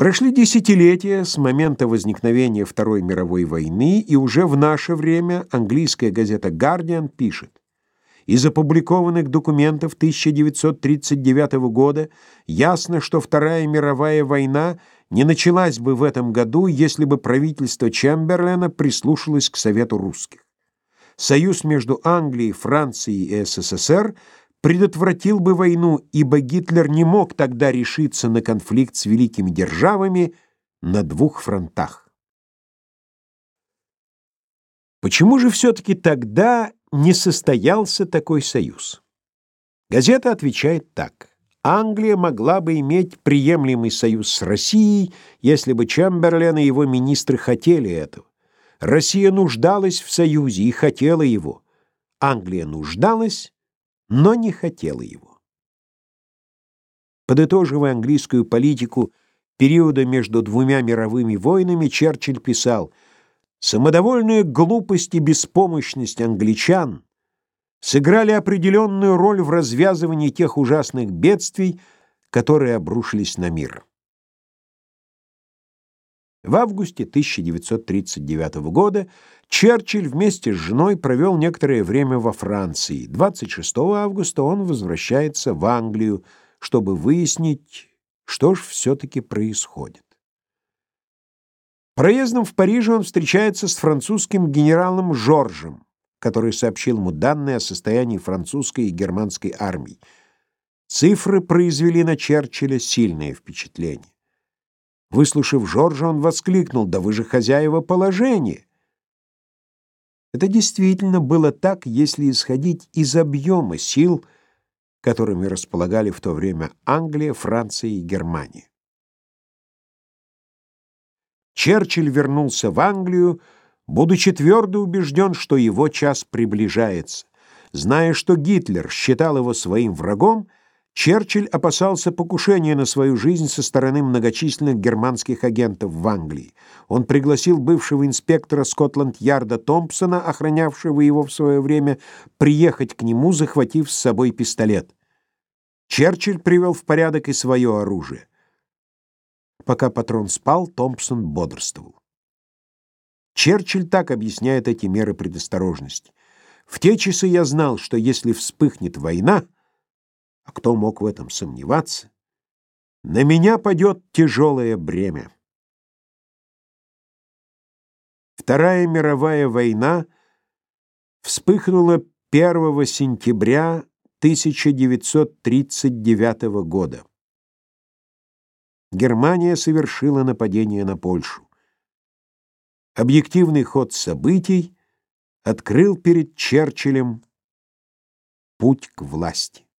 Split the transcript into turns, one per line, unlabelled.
Прошли десятилетия с момента возникновения Второй мировой войны, и уже в наше время английская газета «Гардиан» пишет из опубликованных документов 1939 года ясно, что Вторая мировая война не началась бы в этом году, если бы правительство Чемберлена прислушалось к Совету русских. Союз между Англией, Францией и СССР предотвратил бы войну, ибо Гитлер не мог тогда решиться на конфликт с великими державами на двух фронтах. Почему же все-таки тогда не состоялся такой союз? Газета отвечает так. Англия могла бы иметь приемлемый союз с Россией, если бы Чемберлен и его министры хотели этого. Россия нуждалась в союзе и хотела его. Англия нуждалась, но не хотела его. Подытоживая английскую политику периода между двумя мировыми войнами, Черчилль писал «Самодовольная глупость и беспомощность англичан сыграли определенную роль в развязывании тех ужасных бедствий, которые обрушились на мир». В августе 1939 года Черчилль вместе с женой провел некоторое время во Франции. 26 августа он возвращается в Англию, чтобы выяснить, что ж все-таки происходит. Проездом в Париже он встречается с французским генералом Жоржем, который сообщил ему данные о состоянии французской и германской армий. Цифры произвели на Черчилля сильное впечатление. Выслушав Жоржа, он воскликнул, «Да вы же хозяева положения!» Это действительно было так, если исходить из объема сил, которыми располагали в то время Англия, Франция и Германия. Черчилль вернулся в Англию, будучи твердо убежден, что его час приближается. Зная, что Гитлер считал его своим врагом, Черчилль опасался покушения на свою жизнь со стороны многочисленных германских агентов в Англии. Он пригласил бывшего инспектора Скотланд-Ярда Томпсона, охранявшего его в свое время, приехать к нему, захватив с собой пистолет. Черчилль привел в порядок и свое оружие. Пока патрон спал, Томпсон бодрствовал. Черчилль так объясняет эти меры предосторожности. «В те часы я знал, что если вспыхнет война, а кто мог в этом сомневаться, на меня падет тяжелое бремя. Вторая мировая война вспыхнула 1 сентября 1939 года. Германия совершила нападение на Польшу. Объективный ход событий открыл перед Черчиллем путь к власти.